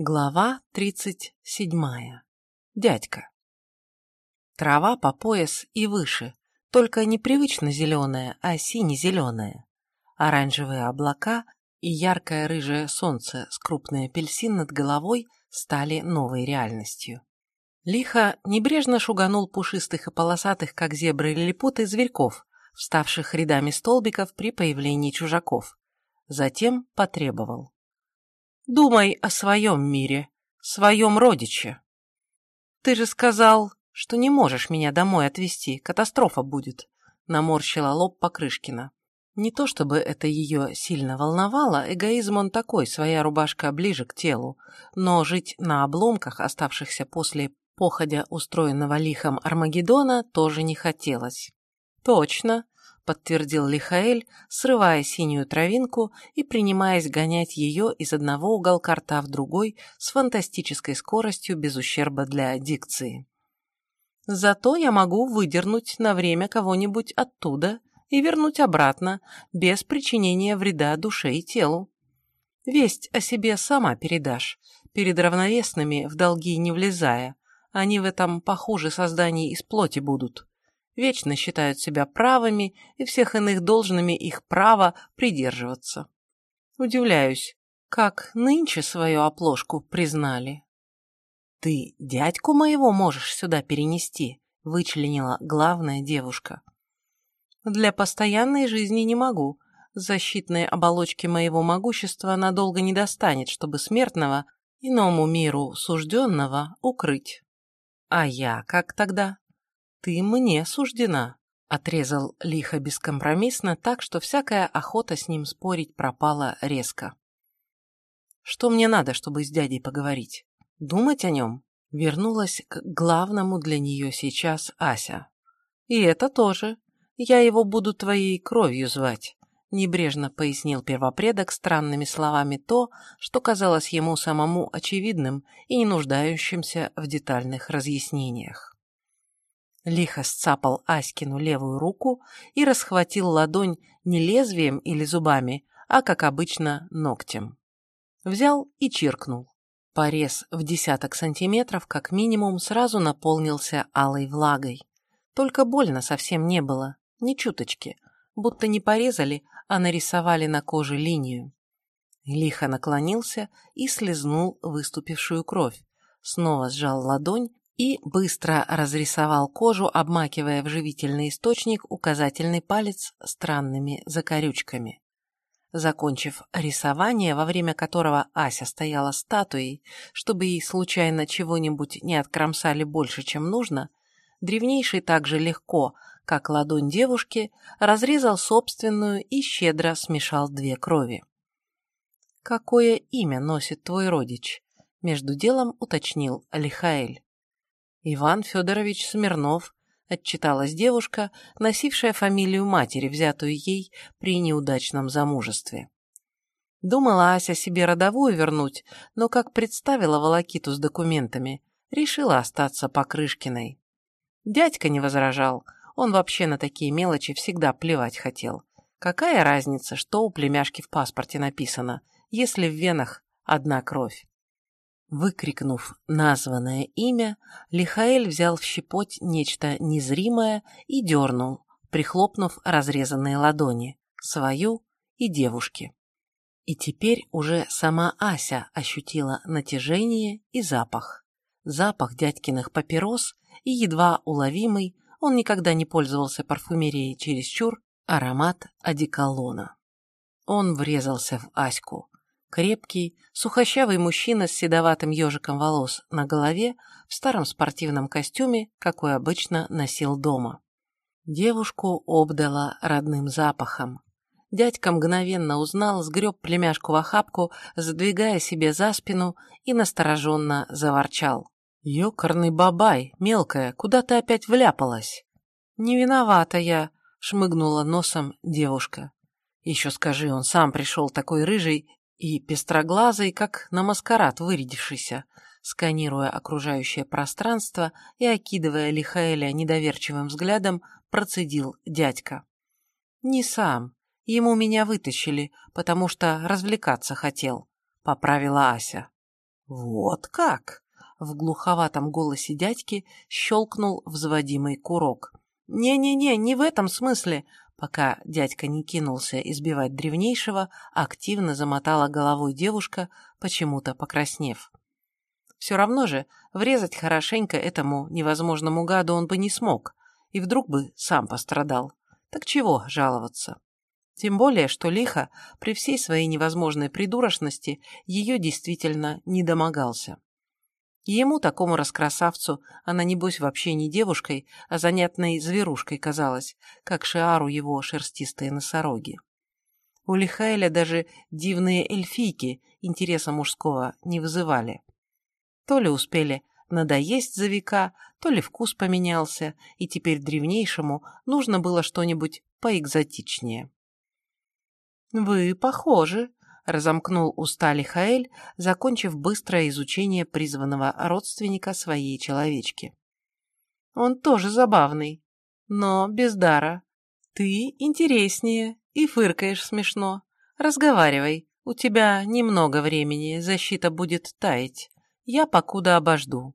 Глава 37. Дядька. Трава по пояс и выше, только непривычно зеленая, а сине-зеленая. Оранжевые облака и яркое рыжее солнце с крупной апельсин над головой стали новой реальностью. Лихо небрежно шуганул пушистых и полосатых, как зебры лилипуты, зверьков, вставших рядами столбиков при появлении чужаков. Затем потребовал. Думай о своем мире, своем родиче. Ты же сказал, что не можешь меня домой отвезти, катастрофа будет, наморщила лоб Покрышкина. Не то чтобы это ее сильно волновало, эгоизм он такой, своя рубашка ближе к телу, но жить на обломках, оставшихся после походя устроенного лихом Армагеддона, тоже не хотелось. Точно, подтвердил Лихаэль, срывая синюю травинку и принимаясь гонять ее из одного уголка рта в другой с фантастической скоростью без ущерба для дикции. Зато я могу выдернуть на время кого-нибудь оттуда и вернуть обратно, без причинения вреда душе и телу. Весть о себе сама передашь, перед равновесными в долги не влезая, они в этом похуже созданий из плоти будут вечно считают себя правыми и всех иных должными их права придерживаться. Удивляюсь, как нынче свою оплошку признали. «Ты дядьку моего можешь сюда перенести», — вычленила главная девушка. «Для постоянной жизни не могу. Защитной оболочки моего могущества надолго не достанет, чтобы смертного, иному миру сужденного, укрыть. А я как тогда?» «Ты мне суждена», — отрезал лихо бескомпромиссно, так что всякая охота с ним спорить пропала резко. «Что мне надо, чтобы с дядей поговорить? Думать о нем?» Вернулась к главному для нее сейчас Ася. «И это тоже. Я его буду твоей кровью звать», — небрежно пояснил первопредок странными словами то, что казалось ему самому очевидным и не нуждающимся в детальных разъяснениях лихо сцапал Аськину левую руку и расхватил ладонь не лезвием или зубами, а, как обычно, ногтем. Взял и чиркнул. Порез в десяток сантиметров, как минимум, сразу наполнился алой влагой. Только больно совсем не было, ни чуточки, будто не порезали, а нарисовали на коже линию. Лихо наклонился и слезнул выступившую кровь, снова сжал ладонь и быстро разрисовал кожу, обмакивая в живительный источник указательный палец странными закорючками. Закончив рисование, во время которого Ася стояла статуей, чтобы ей случайно чего-нибудь не откромсали больше, чем нужно, древнейший так же легко, как ладонь девушки, разрезал собственную и щедро смешал две крови. «Какое имя носит твой родич?» — между делом уточнил Лихаэль. Иван Федорович Смирнов, отчиталась девушка, носившая фамилию матери, взятую ей при неудачном замужестве. Думала Ася себе родовую вернуть, но как представила волокиту с документами, решила остаться Покрышкиной. Дядька не возражал, он вообще на такие мелочи всегда плевать хотел. Какая разница, что у племяшки в паспорте написано, если в венах одна кровь? Выкрикнув названное имя, Лихаэль взял в щепоть нечто незримое и дернул, прихлопнув разрезанные ладони, свою и девушки. И теперь уже сама Ася ощутила натяжение и запах. Запах дядькиных папирос и едва уловимый, он никогда не пользовался парфюмерией чересчур, аромат одеколона. Он врезался в Аську. Крепкий, сухощавый мужчина с седоватым ежиком волос на голове в старом спортивном костюме, какой обычно носил дома. Девушку обдала родным запахом. Дядька мгновенно узнал, сгреб племяшку в охапку, задвигая себе за спину и настороженно заворчал. «Ёкарный бабай, мелкая, куда ты опять вляпалась?» «Не виновата я», — шмыгнула носом девушка. «Еще скажи, он сам пришел такой рыжий и пестроглазый, как на маскарад вырядившийся, сканируя окружающее пространство и окидывая Лихаэля недоверчивым взглядом, процедил дядька. «Не сам. Ему меня вытащили, потому что развлекаться хотел», — поправила Ася. Вот как! В глуховатом голосе дядьки щелкнул взводимый курок. «Не-не-не, не в этом смысле!» Пока дядька не кинулся избивать древнейшего, активно замотала головой девушка, почему-то покраснев. Все равно же врезать хорошенько этому невозможному гаду он бы не смог, и вдруг бы сам пострадал. Так чего жаловаться? Тем более, что лихо, при всей своей невозможной придурочности, ее действительно не домогался. Ему, такому раскрасавцу, она, небось, вообще не девушкой, а занятной зверушкой казалась, как Шиару его шерстистые носороги. У Лихаэля даже дивные эльфийки интереса мужского не вызывали. То ли успели надоесть за века, то ли вкус поменялся, и теперь древнейшему нужно было что-нибудь поэкзотичнее. «Вы похожи», разомкнул уста Лихаэль, закончив быстрое изучение призванного родственника своей человечки. «Он тоже забавный, но без дара. Ты интереснее и фыркаешь смешно. Разговаривай, у тебя немного времени, защита будет таять. Я покуда обожду».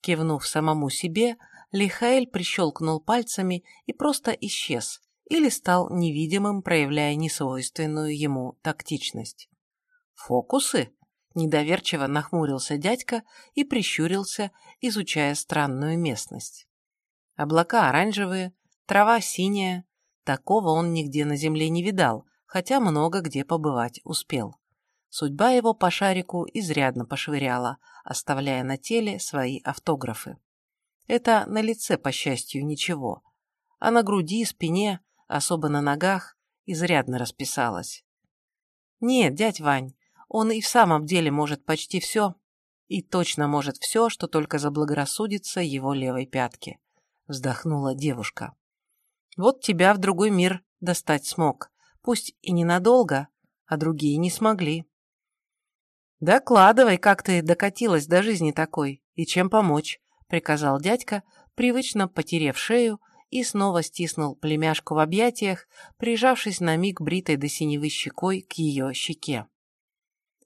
Кивнув самому себе, Лихаэль прищелкнул пальцами и просто исчез, или стал невидимым, проявляя несвойственную ему тактичность. «Фокусы?» – недоверчиво нахмурился дядька и прищурился, изучая странную местность. Облака оранжевые, трава синяя. Такого он нигде на земле не видал, хотя много где побывать успел. Судьба его по шарику изрядно пошвыряла, оставляя на теле свои автографы. Это на лице, по счастью, ничего. А на груди, спине особо на ногах, изрядно расписалась. Нет, дядь Вань, он и в самом деле может почти все, и точно может все, что только заблагорассудится его левой пятке, вздохнула девушка. Вот тебя в другой мир достать смог, пусть и ненадолго, а другие не смогли. «Докладывай, как ты докатилась до жизни такой, и чем помочь», — приказал дядька, привычно потерев шею и снова стиснул племяшку в объятиях, прижавшись на миг бритой до синевы щекой к ее щеке.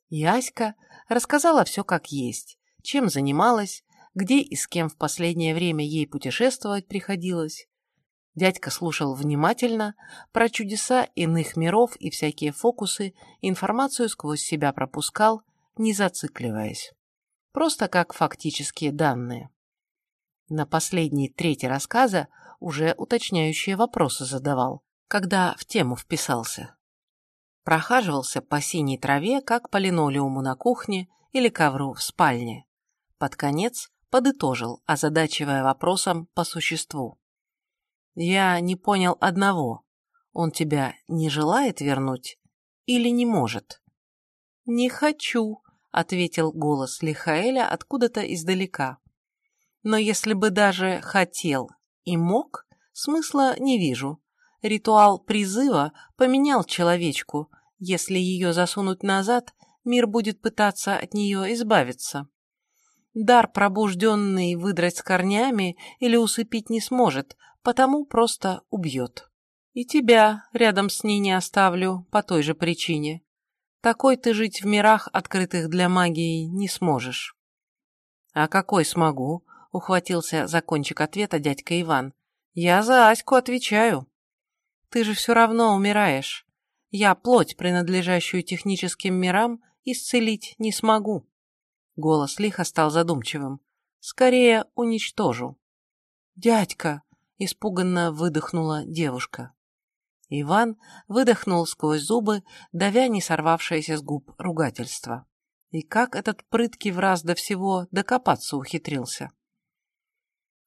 Яська рассказала все как есть, чем занималась, где и с кем в последнее время ей путешествовать приходилось. Дядька слушал внимательно, про чудеса иных миров и всякие фокусы, информацию сквозь себя пропускал, не зацикливаясь. Просто как фактические данные. На последней трети рассказа уже уточняющие вопросы задавал, когда в тему вписался. Прохаживался по синей траве, как по линолеуму на кухне или ковру в спальне. Под конец подытожил, озадачивая вопросом по существу. «Я не понял одного. Он тебя не желает вернуть или не может?» «Не хочу», — ответил голос Лихаэля откуда-то издалека. «Но если бы даже хотел и мог, смысла не вижу. Ритуал призыва поменял человечку. Если ее засунуть назад, мир будет пытаться от нее избавиться. Дар пробужденный выдрать с корнями или усыпить не сможет, потому просто убьет. И тебя рядом с ней не оставлю по той же причине. Такой ты жить в мирах, открытых для магии, не сможешь. А какой смогу? Ухватился за кончик ответа дядька Иван. «Я за Аську отвечаю. Ты же все равно умираешь. Я плоть, принадлежащую техническим мирам, исцелить не смогу». Голос лихо стал задумчивым. «Скорее уничтожу». «Дядька!» — испуганно выдохнула девушка. Иван выдохнул сквозь зубы, давя не сорвавшееся с губ ругательство. И как этот прыткий враз до всего докопаться ухитрился?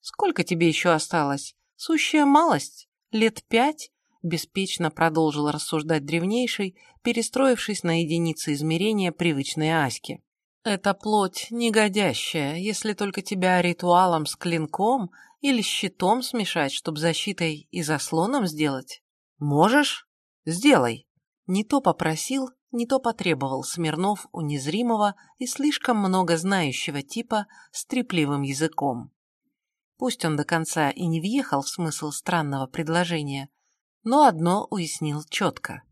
Сколько тебе еще осталось? Сущая малость? Лет пять?» Беспечно продолжил рассуждать древнейший, перестроившись на единицы измерения привычной Аськи. «Это плоть негодящая, если только тебя ритуалом с клинком или щитом смешать, чтобы защитой и заслоном сделать. Можешь? Сделай!» Не то попросил, не то потребовал Смирнов у незримого и слишком много знающего типа с трепливым языком. Пусть он до конца и не въехал в смысл странного предложения, но одно уяснил четко.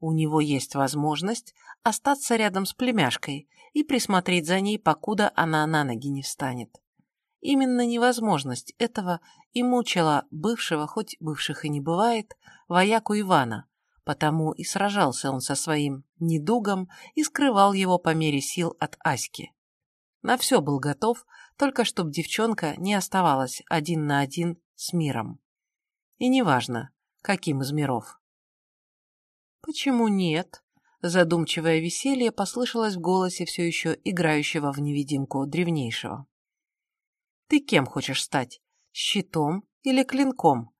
У него есть возможность остаться рядом с племяшкой и присмотреть за ней, покуда она на ноги не встанет. Именно невозможность этого и мучила бывшего, хоть бывших и не бывает, вояку Ивана, потому и сражался он со своим недугом и скрывал его по мере сил от Аськи. На все был готов, только чтоб девчонка не оставалась один на один с миром. И неважно, каким из миров. «Почему нет?» Задумчивое веселье послышалось в голосе все еще играющего в невидимку древнейшего. «Ты кем хочешь стать? Щитом или клинком?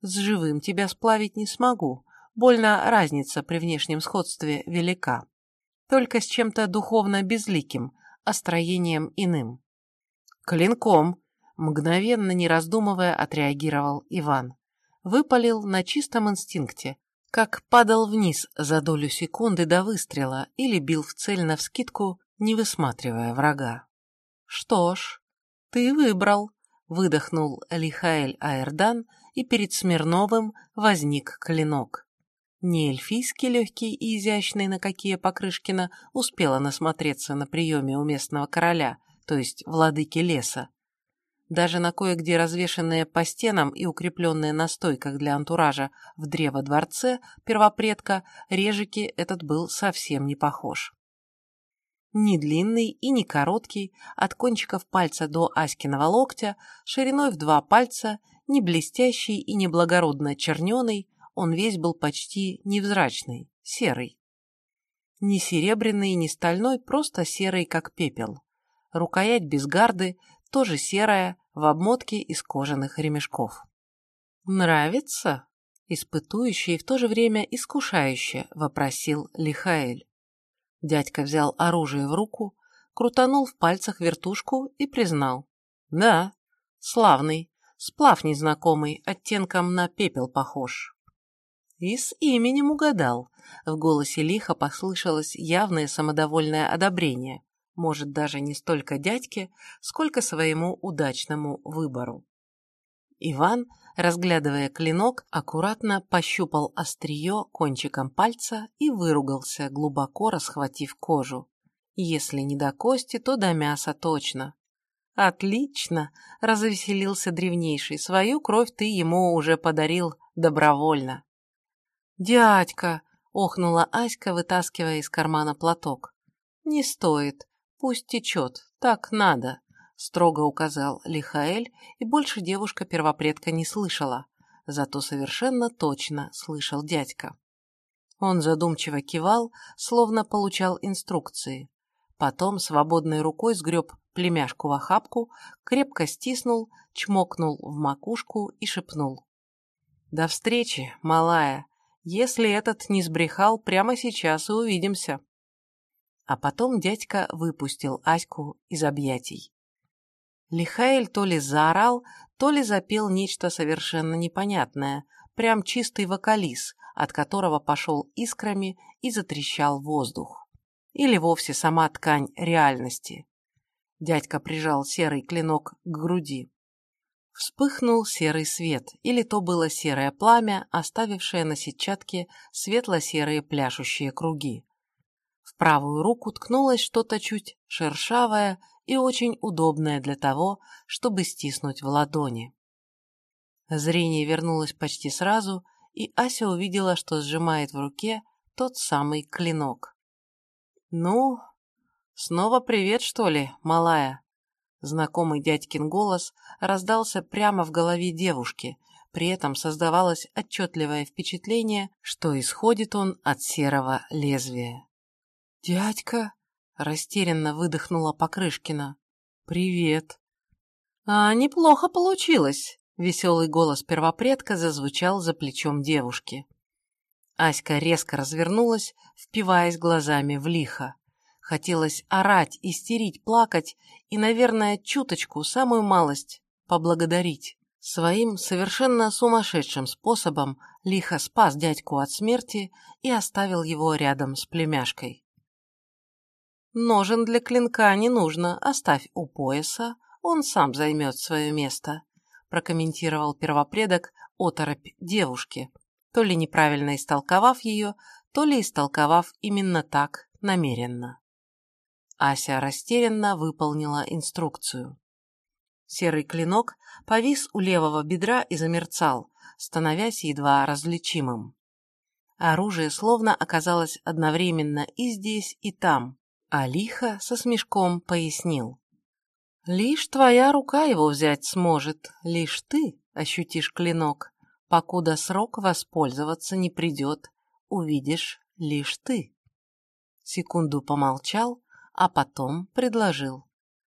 С живым тебя сплавить не смогу, больно разница при внешнем сходстве велика. Только с чем-то духовно безликим, а строением иным». «Клинком!» – мгновенно не раздумывая отреагировал Иван. Выпалил на чистом инстинкте, как падал вниз за долю секунды до выстрела или бил в цель навскидку, не высматривая врага. «Что ж, ты выбрал», — выдохнул Лихаэль Аэрдан, и перед Смирновым возник клинок. Не эльфийский легкий и изящный, на какие Покрышкина успела насмотреться на приеме у местного короля, то есть владыки леса, даже на кое-где развешенные по стенам и укрепленные на стойках для антуража в древо-дворце первопредка режики этот был совсем не похож. Ни длинный и не короткий, от кончиков пальца до Аськиного локтя, шириной в два пальца, не блестящий и не благородно черненый, он весь был почти невзрачный, серый. Не серебряный, не стальной, просто серый, как пепел. Рукоять без гарды, тоже серая, в обмотке из кожаных ремешков. «Нравится?» – испытующе и в то же время искушающе вопросил Лихаэль. Дядька взял оружие в руку, крутанул в пальцах вертушку и признал. «Да, славный, сплав незнакомый, оттенком на пепел похож». И с именем угадал. В голосе лиха послышалось явное самодовольное одобрение может даже не столько дядьке, сколько своему удачному выбору. Иван, разглядывая клинок, аккуратно пощупал острие кончиком пальца и выругался, глубоко расхватив кожу. Если не до кости, то до мяса точно. «Отлично!» – развеселился древнейший. «Свою кровь ты ему уже подарил добровольно». «Дядька!» – охнула Аська, вытаскивая из кармана платок. «Не стоит. «Пусть течет, так надо», — строго указал Лихаэль, и больше девушка-первопредка не слышала, зато совершенно точно слышал дядька. Он задумчиво кивал, словно получал инструкции. Потом свободной рукой сгреб племяшку в охапку, крепко стиснул, чмокнул в макушку и шепнул. «До встречи, малая. Если этот не сбрехал, прямо сейчас и увидимся». А потом дядька выпустил Аську из объятий. Лихаэль то ли заорал, то ли запел нечто совершенно непонятное, прям чистый вокализ, от которого пошел искрами и затрещал воздух. Или вовсе сама ткань реальности. Дядька прижал серый клинок к груди. Вспыхнул серый свет, или то было серое пламя, оставившее на сетчатке светло-серые пляшущие круги. В правую руку ткнулось что-то чуть шершавое и очень удобное для того, чтобы стиснуть в ладони. Зрение вернулось почти сразу, и Ася увидела, что сжимает в руке тот самый клинок. «Ну, снова привет, что ли, малая?» Знакомый дядькин голос раздался прямо в голове девушки, при этом создавалось отчетливое впечатление, что исходит он от серого лезвия. «Дядька?» – растерянно выдохнула Покрышкина. «Привет». «А неплохо получилось», – веселый голос первопредка зазвучал за плечом девушки. Аська резко развернулась, впиваясь глазами в лихо. Хотелось орать, истерить, плакать и, наверное, чуточку, самую малость, поблагодарить. Своим совершенно сумасшедшим способом лихо спас дядьку от смерти и оставил его рядом с племяшкой. Ножен для клинка не нужно, оставь у пояса, он сам займет свое место», прокомментировал первопредок оторопь девушки, то ли неправильно истолковав ее, то ли истолковав именно так намеренно. Ася растерянно выполнила инструкцию. Серый клинок повис у левого бедра и замерцал, становясь едва различимым. Оружие словно оказалось одновременно и здесь, и там, а лихо со смешком пояснил. «Лишь твоя рука его взять сможет, лишь ты ощутишь клинок, покуда срок воспользоваться не придет, увидишь лишь ты». Секунду помолчал, а потом предложил.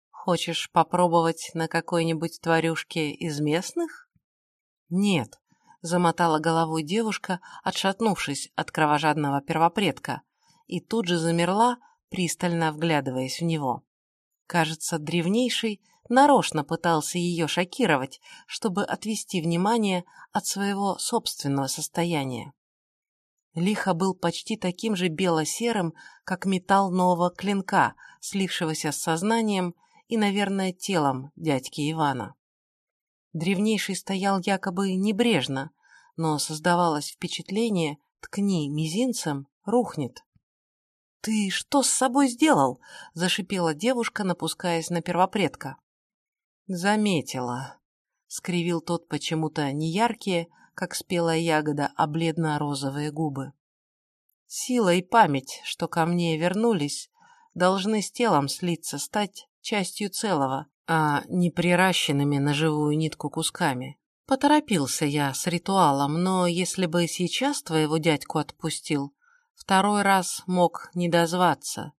«Хочешь попробовать на какой-нибудь тварюшке из местных?» «Нет», — замотала головой девушка, отшатнувшись от кровожадного первопредка, и тут же замерла, пристально вглядываясь в него. Кажется, древнейший нарочно пытался ее шокировать, чтобы отвести внимание от своего собственного состояния. Лихо был почти таким же бело-серым, как металл нового клинка, слившегося с сознанием и, наверное, телом дядьки Ивана. Древнейший стоял якобы небрежно, но создавалось впечатление, ткни мизинцем, рухнет. «Ты что с собой сделал?» – зашипела девушка, напускаясь на первопредка. «Заметила», — скривил тот почему-то не яркие, как спелая ягода, а бледно-розовые губы. Сила и память, что ко мне вернулись, должны с телом слиться, стать частью целого, а не приращенными на живую нитку кусками. Поторопился я с ритуалом, но если бы сейчас твоего дядьку отпустил, второй раз мог не дозваться.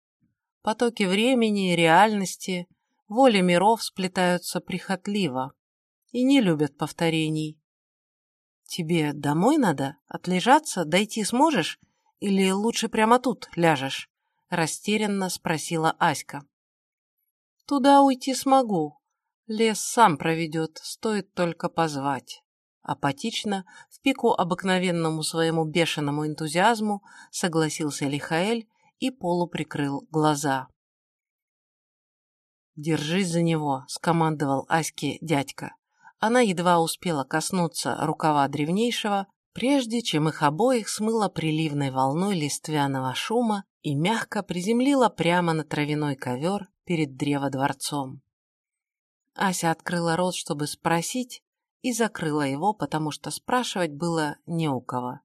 Потоки времени, реальности, воли миров сплетаются прихотливо и не любят повторений. «Тебе домой надо? Отлежаться? Дойти сможешь? Или лучше прямо тут ляжешь?» – растерянно спросила Аська. «Туда уйти смогу. Лес сам проведет, стоит только позвать». Апатично, в пику обыкновенному своему бешеному энтузиазму, согласился Лихаэль и полуприкрыл глаза. «Держись за него», – скомандовал Аське дядька она едва успела коснуться рукава древнейшего, прежде чем их обоих смыло приливной волной листвяного шума и мягко приземлила прямо на травяной ковер перед древодворцом. Ася открыла рот, чтобы спросить, и закрыла его, потому что спрашивать было не у кого.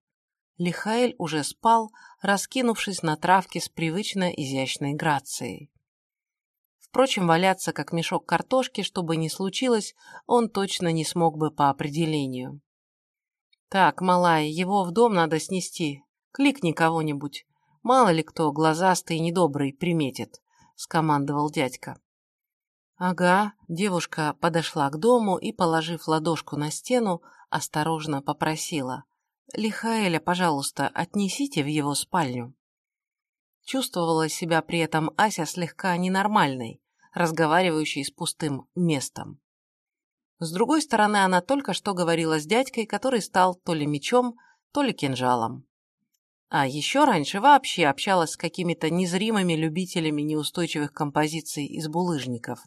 Лихаэль уже спал, раскинувшись на травке с привычно изящной грацией. Впрочем, валяться как мешок картошки, чтобы не случилось, он точно не смог бы по определению. «Так, малая, его в дом надо снести. Кликни кого-нибудь. Мало ли кто глазастый и недобрый приметит», — скомандовал дядька. Ага, девушка подошла к дому и, положив ладошку на стену, осторожно попросила. «Лихаэля, пожалуйста, отнесите в его спальню». Чувствовала себя при этом Ася слегка ненормальной, разговаривающей с пустым местом. С другой стороны, она только что говорила с дядькой, который стал то ли мечом, то ли кинжалом. А еще раньше вообще общалась с какими-то незримыми любителями неустойчивых композиций из булыжников.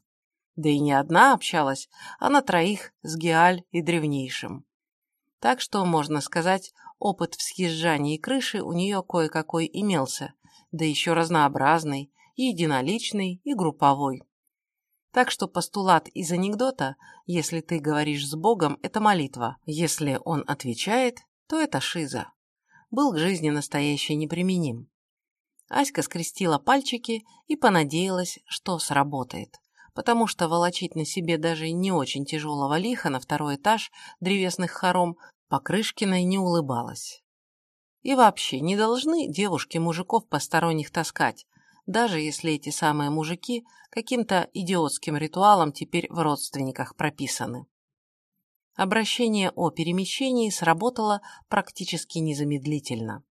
Да и не одна общалась, а на троих с Геаль и Древнейшим. Так что, можно сказать, опыт в съезжании крыши у нее кое-какой имелся, да еще разнообразный, и единоличный, и групповой. Так что постулат из анекдота «если ты говоришь с Богом, это молитва, если он отвечает, то это шиза» был к жизни настоящий неприменим. Аська скрестила пальчики и понадеялась, что сработает, потому что волочить на себе даже не очень тяжелого лиха на второй этаж древесных хором Покрышкиной не улыбалась. И вообще, не должны девушки мужиков посторонних таскать, даже если эти самые мужики каким-то идиотским ритуалом теперь в родственниках прописаны. Обращение о перемещении сработало практически незамедлительно.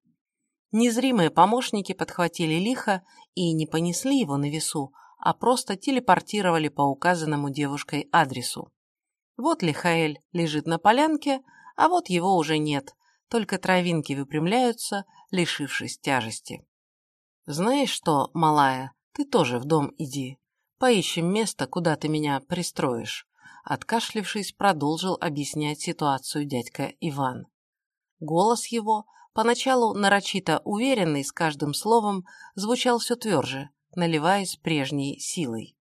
Незримые помощники подхватили лихо и не понесли его на весу, а просто телепортировали по указанному девушкой адресу. Вот Лихаэль лежит на полянке, а вот его уже нет, только травинки выпрямляются, лишившись тяжести. «Знаешь что, малая, ты тоже в дом иди. Поищем место, куда ты меня пристроишь», откашлившись, продолжил объяснять ситуацию дядька Иван. Голос его поначалу нарочито уверенный с каждым словом, звучал все тверже, наливаясь прежней силой.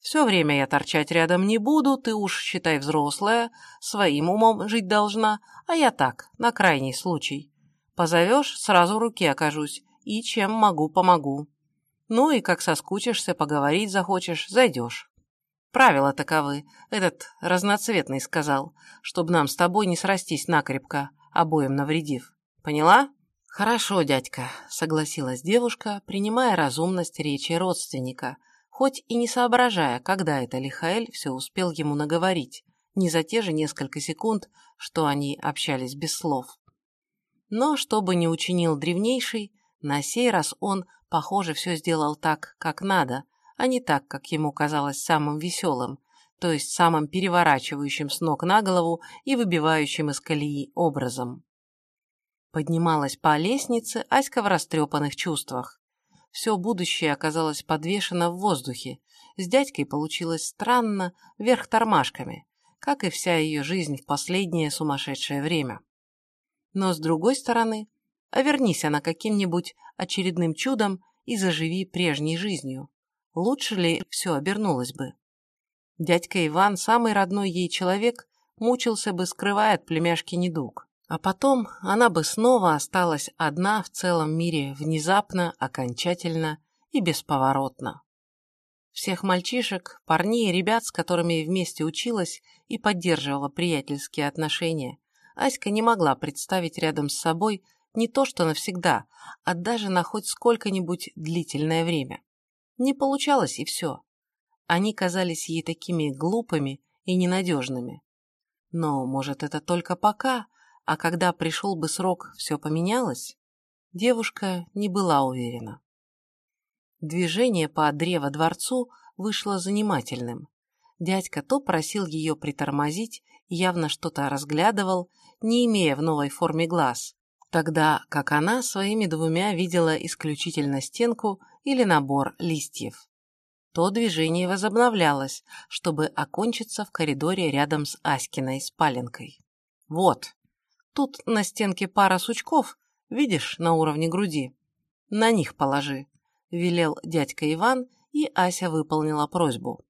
«Все время я торчать рядом не буду, ты уж, считай, взрослая, своим умом жить должна, а я так, на крайний случай. Позовешь, сразу руки окажусь, и чем могу, помогу. Ну и как соскучишься, поговорить захочешь, зайдешь. Правила таковы, этот разноцветный сказал, чтобы нам с тобой не срастись накрепко, обоим навредив. Поняла? Хорошо, дядька, согласилась девушка, принимая разумность речи родственника, хоть и не соображая, когда это Лихаэль все успел ему наговорить, не за те же несколько секунд, что они общались без слов. Но, что бы ни учинил древнейший, на сей раз он, похоже, все сделал так, как надо, а не так, как ему казалось самым веселым, то есть самым переворачивающим с ног на голову и выбивающим из колеи образом. Поднималась по лестнице Аська в растрепанных чувствах. Все будущее оказалось подвешено в воздухе. С дядькой получилось странно, вверх тормашками, как и вся ее жизнь в последнее сумасшедшее время. Но с другой стороны, а вернись она каким-нибудь очередным чудом и заживи прежней жизнью. Лучше ли все обернулось бы? Дядька Иван, самый родной ей человек, мучился бы, скрывая от племяшки недуг. А потом она бы снова осталась одна в целом мире внезапно, окончательно и бесповоротно. Всех мальчишек, парней и ребят, с которыми вместе училась и поддерживала приятельские отношения, Аська не могла представить рядом с собой не то что навсегда, а даже на хоть сколько-нибудь длительное время. Не получалось и все. Они казались ей такими глупыми и ненадежными. Но, может, это только пока, а когда пришел бы срок, все поменялось? Девушка не была уверена. Движение по древо-дворцу вышло занимательным. Дядька то просил ее притормозить, явно что-то разглядывал, не имея в новой форме глаз, тогда как она своими двумя видела исключительно стенку или набор листьев. То движение возобновлялось, чтобы окончиться в коридоре рядом с Аськиной спаленкой. Вот, тут на стенке пара сучков, видишь, на уровне груди. На них положи, велел дядька Иван, и Ася выполнила просьбу.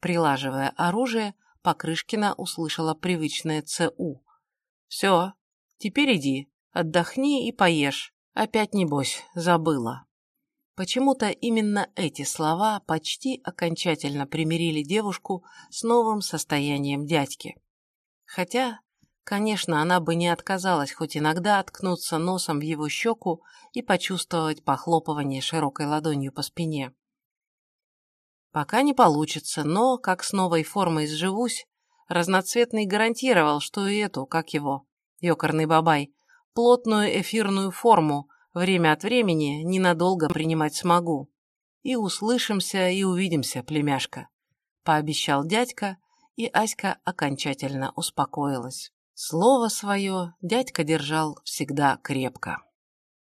Прилаживая оружие, Покрышкина услышала привычное ЦУ. «Все, теперь иди, Отдохни и поешь. Опять, небось, забыла. Почему-то именно эти слова почти окончательно примирили девушку с новым состоянием дядьки. Хотя, конечно, она бы не отказалась хоть иногда откнуться носом в его щеку и почувствовать похлопывание широкой ладонью по спине. Пока не получится, но, как с новой формой сживусь, разноцветный гарантировал, что и эту, как его, ёкарный бабай, плотную эфирную форму, время от времени ненадолго принимать смогу. И услышимся, и увидимся, племяшка», — пообещал дядька, и Аська окончательно успокоилась. Слово свое дядька держал всегда крепко.